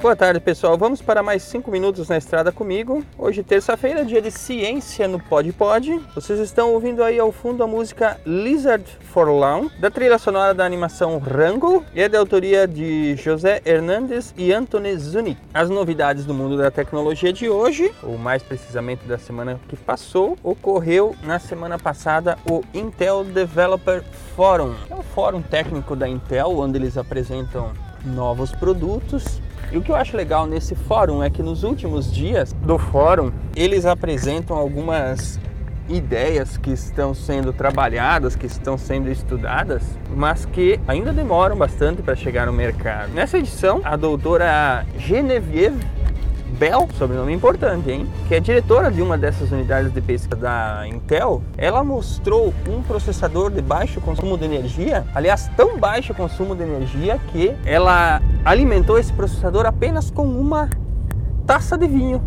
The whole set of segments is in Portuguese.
Boa tarde, pessoal. Vamos para mais 5 minutos na estrada comigo. Hoje, terça-feira, dia de ciência no Pod Pod. Vocês estão ouvindo aí ao fundo a música Lizard for Lawn, da trilha sonora da animação Rango, e é da autoria de José Hernandes e Anthony Zuni. As novidades do mundo da tecnologia de hoje, ou mais precisamente da semana que passou, ocorreu na semana passada o Intel Developer Forum. É um fórum técnico da Intel, onde eles apresentam novos produtos e o que eu acho legal nesse fórum é que nos últimos dias do fórum eles apresentam algumas ideias que estão sendo trabalhadas, que estão sendo estudadas, mas que ainda demoram bastante para chegar no mercado. Nessa edição, a doutora Genevieve Bell, sobrenome importante, hein? Que é diretora de uma dessas unidades de pesquisa da Intel, ela mostrou um processador de baixo consumo de energia, aliás, tão baixo consumo de energia que ela alimentou esse processador apenas com uma taça de vinho.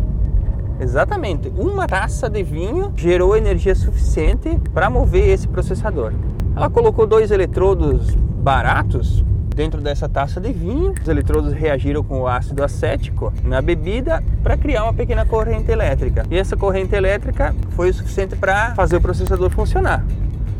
Exatamente, uma taça de vinho gerou energia suficiente para mover esse processador. Ela colocou dois eletrodos baratos dentro dessa taça de vinho. Os eletrodos reagiram com o ácido acético na bebida para criar uma pequena corrente elétrica. E essa corrente elétrica foi o suficiente para fazer o processador funcionar.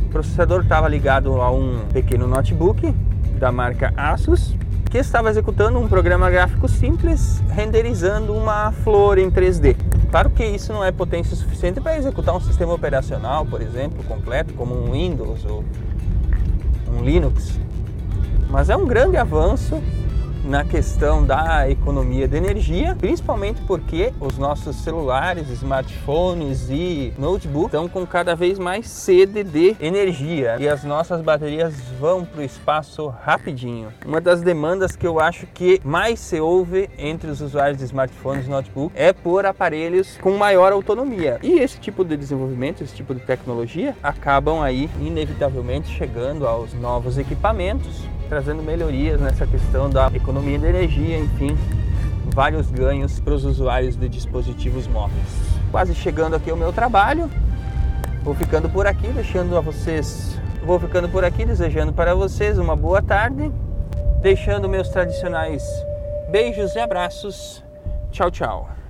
O processador estava ligado a um pequeno notebook da marca Asus que estava executando um programa gráfico simples, renderizando uma flor em 3D. Claro que isso não é potência suficiente para executar um sistema operacional, por exemplo, completo, como um Windows ou um Linux, mas é um grande avanço na questão da economia de energia, principalmente porque os nossos celulares, smartphones e notebooks estão com cada vez mais sede de energia e as nossas baterias vão para o espaço rapidinho. Uma das demandas que eu acho que mais se ouve entre os usuários de smartphones e notebook é por aparelhos com maior autonomia. E esse tipo de desenvolvimento, esse tipo de tecnologia acabam aí inevitavelmente chegando aos novos equipamentos trazendo melhorias nessa questão da economia de energia, enfim, vários ganhos para os usuários de dispositivos móveis. Quase chegando aqui ao meu trabalho, vou ficando por aqui, deixando a vocês, vou ficando por aqui, desejando para vocês uma boa tarde, deixando meus tradicionais beijos e abraços. Tchau, tchau.